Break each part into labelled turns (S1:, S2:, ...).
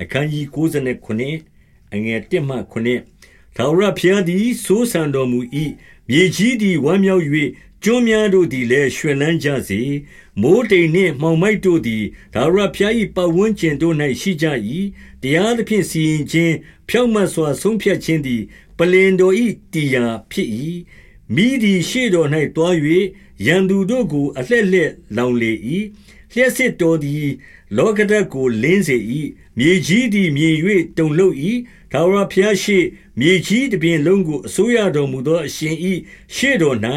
S1: အခန်းကြီး99အငယ်1မှ9ထာဝရဘုရားသည်စိုးစံတော်မူ၏မြေကြီးသည်ဝမ်းမြောက်၍ကျွန်းများတို့သည်လည်းရွှင်လန်းကြစေမိုးတိမ်နှင့်မှောင်မိုက်တို့သည်ဒါဝရဖျား၏ပတ်ဝန်းကျင်တို့၌ရှိကြ၏တရားသဖြင့်စီရင်ခြင်းဖြောက်မတ်စွာဆုံးဖြတ်ခြင်းသည်ပလင်တော်၏တရားဖြစ်၏မိသည်ရှေ့တော်၌တွား၍ရန်သူတို့ကိုအလှဲ့လှဲ့လောင်လေ၏ လျှက်စစ်တော်သည် လောကဓာတ်ကို လင်းစေ၏မြေကြီးသည် မြင်၍တုန်လှုပ်၏ထာဝရဘုရားရှိမြေကြီးတပြင်လုံးကို အစိုးရတော်မူသော အရှင်၏ရှေ့တော်၌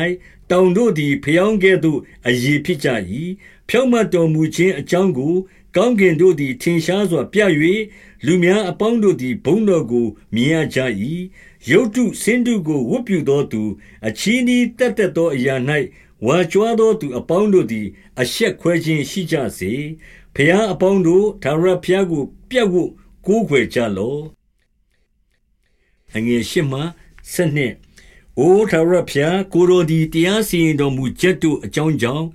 S1: တောင်တို့သည်ဖျောင်းကဲ့သို့အည်ဖြစ်ကြ၏ဖြောင့်မတ်တော်မူခြင်းအကြောင်းကို ကောင်းကင်တို့သည် ထင်ရှားစွာပြ၍လူများအပေါင်းတို့သည် ဘုန်းတော်ကို မြင်ရကြ၏ရုတ်တုစင်တုကို ဝတ်ပြုသောသူ အချီးနှီးတက်တက်သောအရာ၌ဝါကြွားသောသူအပေါင်းတို့သည် အရှက်ခွဲခြင်းရှိကြစေဖျားအပေါင်းတို့သာရဖျားကို ပြတ်ဝတ်ကိုးခွေကြလော့အငယ်ရှိမှစနစ် အိုထာဝရဘုရားကိုရိုဒီတရားစီရင်တော်မူချက်တို့အကြောင်းကြောင့်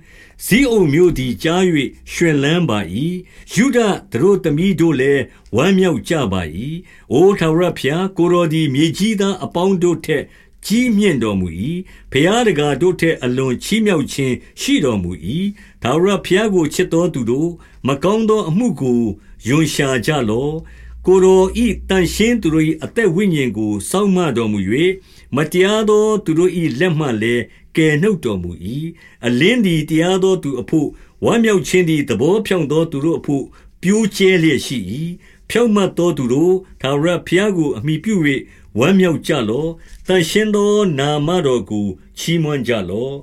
S1: ဇီးအုံမျိုးသည်ကြား၍ရွှင်လန်းပါ၏ယုဒတို့သမီးတို့လည်းဝမ်းမြောက်ကြပါ၏အိုထာဝရဘုရားကိုရိုဒီမြေကြီးသားအပေါင်းတို့ထက်ကြီးမြင့်တော်မူ၏ဖျားတကာတို့ထက်အလွန်ချီးမြှောက်ခြင်းရှိတော်မူ၏ဒါဝရဘုရားကိုချစ်တော်သူတို့မကောင်းသောအမှုကိုယွန်ရှာကြလော့ ကိုယ်တော်၏တန်ရှင်းသူတို့၏အသက်ဝိညာဉ်ကို စောင့်မတော်မူ၍မတရားသော သူတို့၏လက်မှလည်းကယ်နှုတ်တော်မူ၏အလင်းသည်တရားသောသူအဖို့ဝမ်းမြောက်ခြင်းသည်သဘောဖြောင့်သောသူတို့အဖို့ပြိုးကျဲလျက်ရှိ၏ဖြောင့်မတ်သောသူတို့သာရဘုရားကိုအမိပြု၍ဝမ်းမြောက်ကြလော့တန်ရှင်းသော နာမတော်ကိုချီးမွမ်းကြလော့